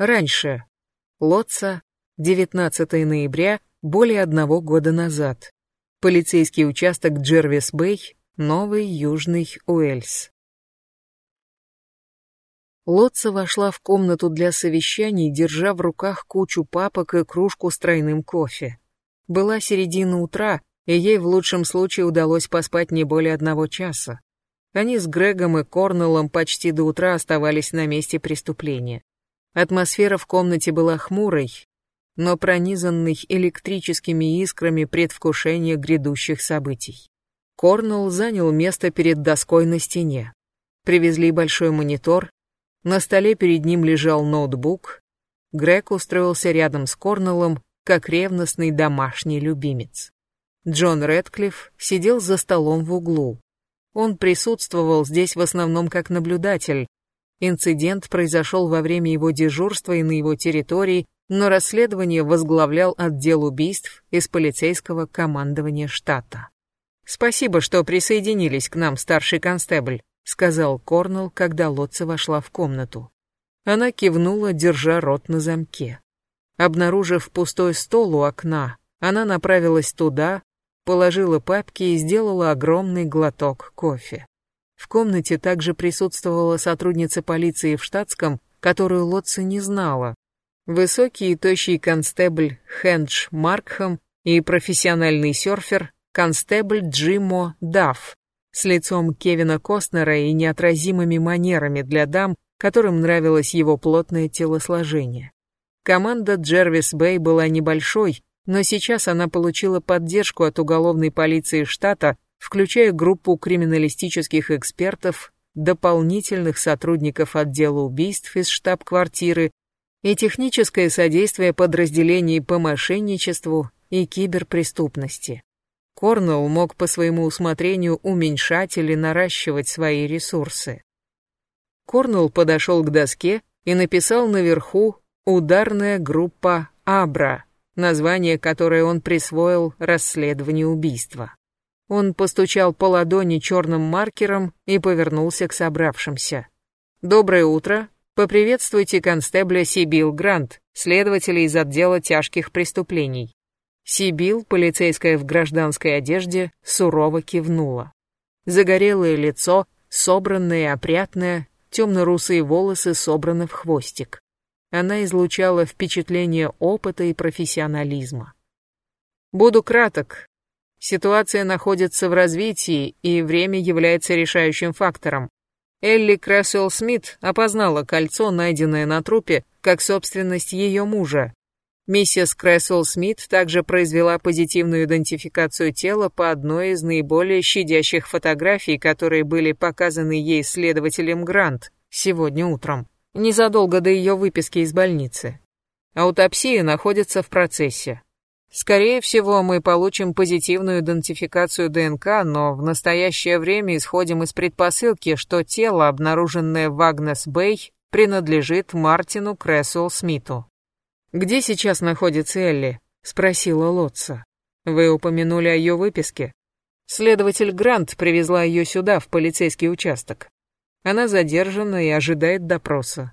Раньше. Лотца, 19 ноября, более одного года назад. Полицейский участок Джервис-Бэй, Новый Южный Уэльс. Лотца вошла в комнату для совещаний, держа в руках кучу папок и кружку с тройным кофе. Была середина утра, и ей в лучшем случае удалось поспать не более одного часа. Они с Грегом и Корнеллом почти до утра оставались на месте преступления. Атмосфера в комнате была хмурой, но пронизанной электрическими искрами предвкушения грядущих событий. Корнелл занял место перед доской на стене. Привезли большой монитор, на столе перед ним лежал ноутбук. Грег устроился рядом с Корнеллом, как ревностный домашний любимец. Джон Рэдклифф сидел за столом в углу. Он присутствовал здесь в основном как наблюдатель, Инцидент произошел во время его дежурства и на его территории, но расследование возглавлял отдел убийств из полицейского командования штата. «Спасибо, что присоединились к нам, старший констебль», сказал Корнелл, когда Лотца вошла в комнату. Она кивнула, держа рот на замке. Обнаружив пустой стол у окна, она направилась туда, положила папки и сделала огромный глоток кофе. В комнате также присутствовала сотрудница полиции в штатском, которую Лотца не знала. Высокий и тощий констебль Хендж Маркхам и профессиональный серфер констебль Джимо Дафф с лицом Кевина Костнера и неотразимыми манерами для дам, которым нравилось его плотное телосложение. Команда Джервис Бэй была небольшой, но сейчас она получила поддержку от уголовной полиции штата, включая группу криминалистических экспертов, дополнительных сотрудников отдела убийств из штаб-квартиры и техническое содействие подразделений по мошенничеству и киберпреступности. Корнелл мог по своему усмотрению уменьшать или наращивать свои ресурсы. Корнелл подошел к доске и написал наверху «Ударная группа Абра», название которое он присвоил расследованию убийства. Он постучал по ладони черным маркером и повернулся к собравшимся. «Доброе утро. Поприветствуйте констебля Сибил Грант, следователя из отдела тяжких преступлений». Сибил, полицейская в гражданской одежде, сурово кивнула. Загорелое лицо, собранное и опрятное, темно-русые волосы собраны в хвостик. Она излучала впечатление опыта и профессионализма. «Буду краток. Ситуация находится в развитии, и время является решающим фактором. Элли Крэсуэлл Смит опознала кольцо, найденное на трупе, как собственность ее мужа. Миссис Крэсуэлл Смит также произвела позитивную идентификацию тела по одной из наиболее щадящих фотографий, которые были показаны ей следователем Грант сегодня утром, незадолго до ее выписки из больницы. Аутопсия находится в процессе. Скорее всего, мы получим позитивную идентификацию ДНК, но в настоящее время исходим из предпосылки, что тело, обнаруженное в Агнес-Бэй, принадлежит Мартину Крессуэлл Смиту. «Где сейчас находится Элли?» — спросила Лотца. «Вы упомянули о ее выписке?» Следователь Грант привезла ее сюда, в полицейский участок. Она задержана и ожидает допроса.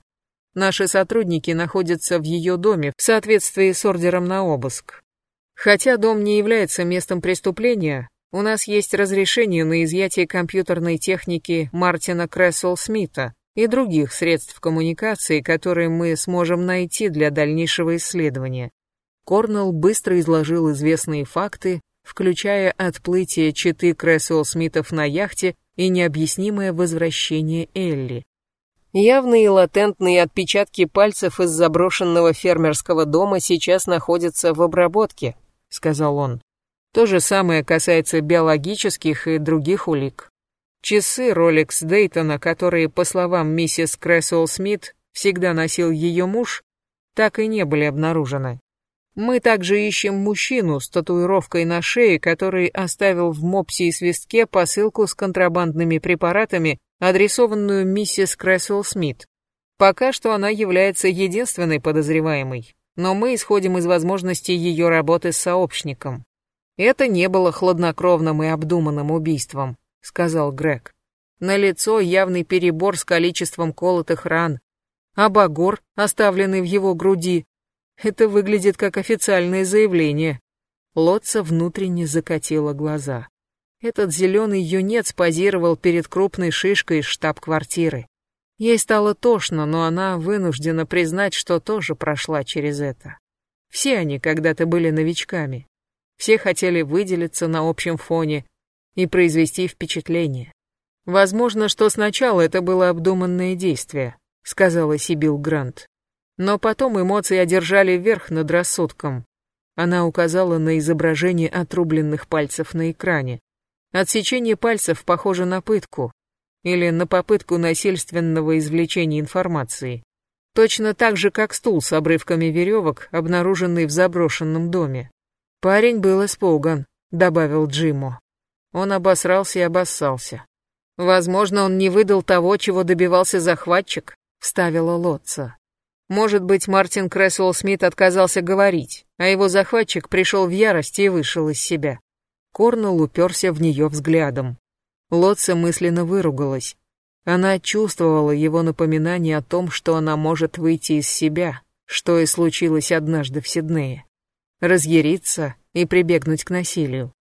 Наши сотрудники находятся в ее доме в соответствии с ордером на обыск. Хотя дом не является местом преступления, у нас есть разрешение на изъятие компьютерной техники Мартина Крессел Смита и других средств коммуникации, которые мы сможем найти для дальнейшего исследования. Корнелл быстро изложил известные факты, включая отплытие читы Крессел Смитов на яхте и необъяснимое возвращение Элли. Явные латентные отпечатки пальцев из заброшенного фермерского дома сейчас находятся в обработке, — сказал он. То же самое касается биологических и других улик. Часы Rolex Дейтона, которые, по словам миссис Крэсуэлл Смит, всегда носил ее муж, так и не были обнаружены. Мы также ищем мужчину с татуировкой на шее, который оставил в мопсе и свистке посылку с контрабандными препаратами, адресованную миссис Крэсуэлл Смит. Пока что она является единственной подозреваемой но мы исходим из возможности ее работы с сообщником. Это не было хладнокровным и обдуманным убийством, сказал Грег. На лицо явный перебор с количеством колотых ран. А багор, оставленный в его груди? Это выглядит как официальное заявление. Лотца внутренне закатила глаза. Этот зеленый юнец позировал перед крупной шишкой из штаб-квартиры. Ей стало тошно, но она вынуждена признать, что тоже прошла через это. Все они когда-то были новичками. Все хотели выделиться на общем фоне и произвести впечатление. Возможно, что сначала это было обдуманное действие, сказала Сибил Грант. Но потом эмоции одержали верх над рассудком. Она указала на изображение отрубленных пальцев на экране. Отсечение пальцев похоже на пытку или на попытку насильственного извлечения информации. Точно так же, как стул с обрывками веревок, обнаруженный в заброшенном доме. Парень был испуган, добавил Джимо. Он обосрался и обоссался. Возможно, он не выдал того, чего добивался захватчик, вставила Лотца. Может быть, Мартин Крэсуэлл Смит отказался говорить, а его захватчик пришел в ярость и вышел из себя. Корнелл уперся в нее взглядом. Лотца мысленно выругалась. Она чувствовала его напоминание о том, что она может выйти из себя, что и случилось однажды в Сиднее. Разъяриться и прибегнуть к насилию.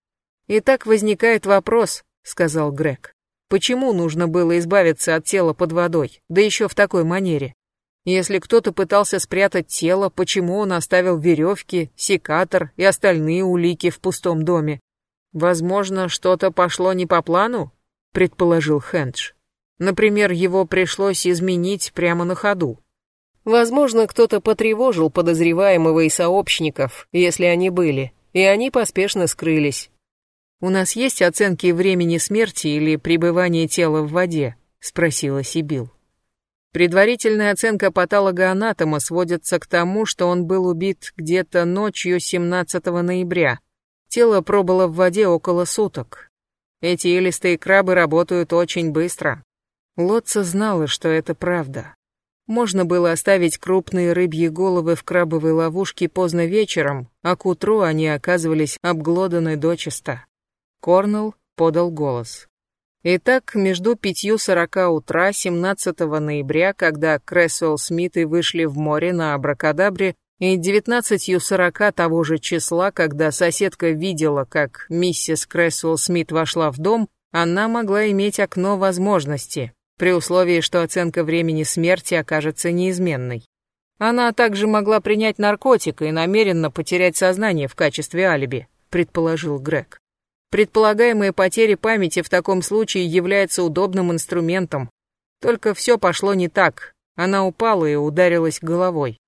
«И так возникает вопрос», — сказал Грег. «Почему нужно было избавиться от тела под водой, да еще в такой манере? Если кто-то пытался спрятать тело, почему он оставил веревки, секатор и остальные улики в пустом доме? «Возможно, что-то пошло не по плану?» — предположил Хэндж. «Например, его пришлось изменить прямо на ходу». Возможно, кто-то потревожил подозреваемого и сообщников, если они были, и они поспешно скрылись. «У нас есть оценки времени смерти или пребывания тела в воде?» — спросила Сибил. Предварительная оценка патологоанатома сводится к тому, что он был убит где-то ночью 17 ноября, Тело пробыло в воде около суток. Эти илистые крабы работают очень быстро. Лотца знала, что это правда. Можно было оставить крупные рыбьи головы в крабовой ловушке поздно вечером, а к утру они оказывались обглоданы дочисто. Корнелл подал голос. Итак, между пятью сорока утра 17 ноября, когда Крэсуэлл Смиты вышли в море на Абракадабре, и девятнадцатью сорока того же числа, когда соседка видела, как миссис Крэсуэлл Смит вошла в дом, она могла иметь окно возможности, при условии, что оценка времени смерти окажется неизменной. Она также могла принять наркотик и намеренно потерять сознание в качестве алиби, предположил Грег. Предполагаемая потеря памяти в таком случае является удобным инструментом. Только все пошло не так. Она упала и ударилась головой.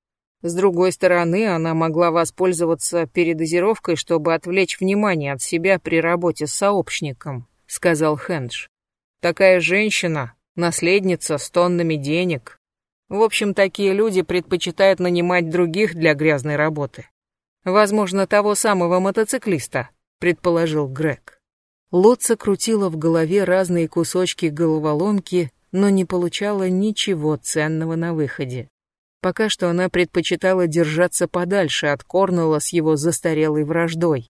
С другой стороны, она могла воспользоваться передозировкой, чтобы отвлечь внимание от себя при работе с сообщником, сказал Хэндж. Такая женщина, наследница с тоннами денег. В общем, такие люди предпочитают нанимать других для грязной работы. Возможно, того самого мотоциклиста, предположил Грег. Лотца крутила в голове разные кусочки головоломки, но не получала ничего ценного на выходе. Пока что она предпочитала держаться подальше от Корнелла с его застарелой враждой.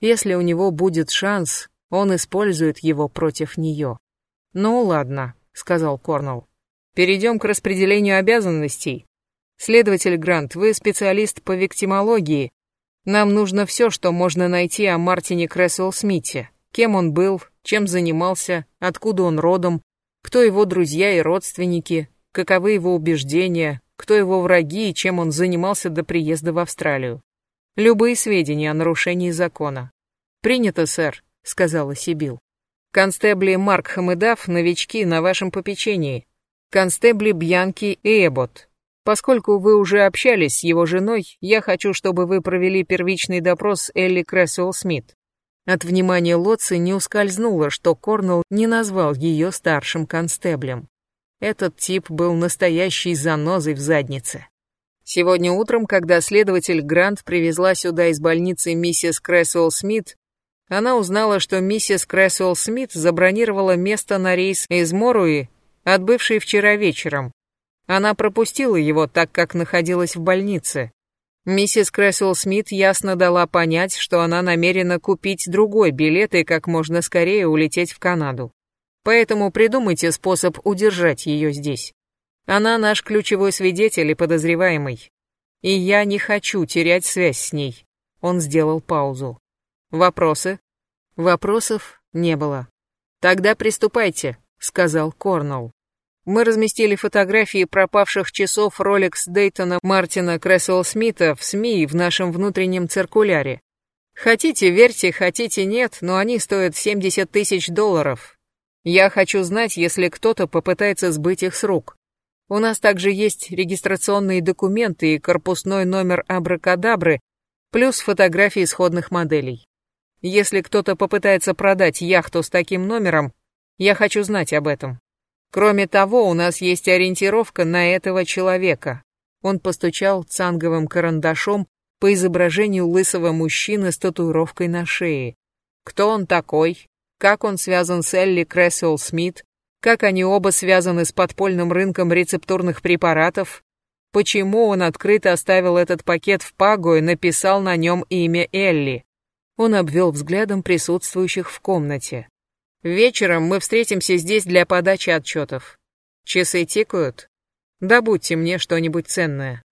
Если у него будет шанс, он использует его против нее. «Ну ладно», — сказал Корнелл. «Перейдем к распределению обязанностей. Следователь Грант, вы специалист по виктимологии. Нам нужно все, что можно найти о Мартине Крэсуэлл Смите. Кем он был, чем занимался, откуда он родом, кто его друзья и родственники, каковы его убеждения, кто его враги и чем он занимался до приезда в Австралию. Любые сведения о нарушении закона. «Принято, сэр», — сказала Сибил. «Констебли Марк Хамедав, новички на вашем попечении. Констебли Бьянки и Эбот. Поскольку вы уже общались с его женой, я хочу, чтобы вы провели первичный допрос Элли Крэсуэлл Смит». От внимания Лотцы не ускользнуло, что Корнелл не назвал ее старшим констеблем. Этот тип был настоящей занозой в заднице. Сегодня утром, когда следователь Грант привезла сюда из больницы миссис Крэсуэлл Смит, она узнала, что миссис Крэсуэлл Смит забронировала место на рейс из Моруи, отбывший вчера вечером. Она пропустила его, так как находилась в больнице. Миссис Крэсуэлл Смит ясно дала понять, что она намерена купить другой билет и как можно скорее улететь в Канаду. Поэтому придумайте способ удержать ее здесь. Она наш ключевой свидетель и подозреваемый. И я не хочу терять связь с ней. Он сделал паузу. Вопросы? Вопросов не было. Тогда приступайте, сказал Корнелл. Мы разместили фотографии пропавших часов Rolex Дейтона Мартина Крэсвелл Смита в СМИ и в нашем внутреннем циркуляре. Хотите, верьте, хотите, нет, но они стоят 70 тысяч долларов. Я хочу знать, если кто-то попытается сбыть их с рук. У нас также есть регистрационные документы и корпусной номер абракадабры, плюс фотографии исходных моделей. Если кто-то попытается продать яхту с таким номером, я хочу знать об этом. Кроме того, у нас есть ориентировка на этого человека. Он постучал цанговым карандашом по изображению лысого мужчины с татуировкой на шее. Кто он такой? Как он связан с Элли Крэсвелл Смит? Как они оба связаны с подпольным рынком рецептурных препаратов? Почему он открыто оставил этот пакет в Паго и написал на нем имя Элли? Он обвел взглядом присутствующих в комнате. «Вечером мы встретимся здесь для подачи отчетов. Часы тикают. Добудьте мне что-нибудь ценное».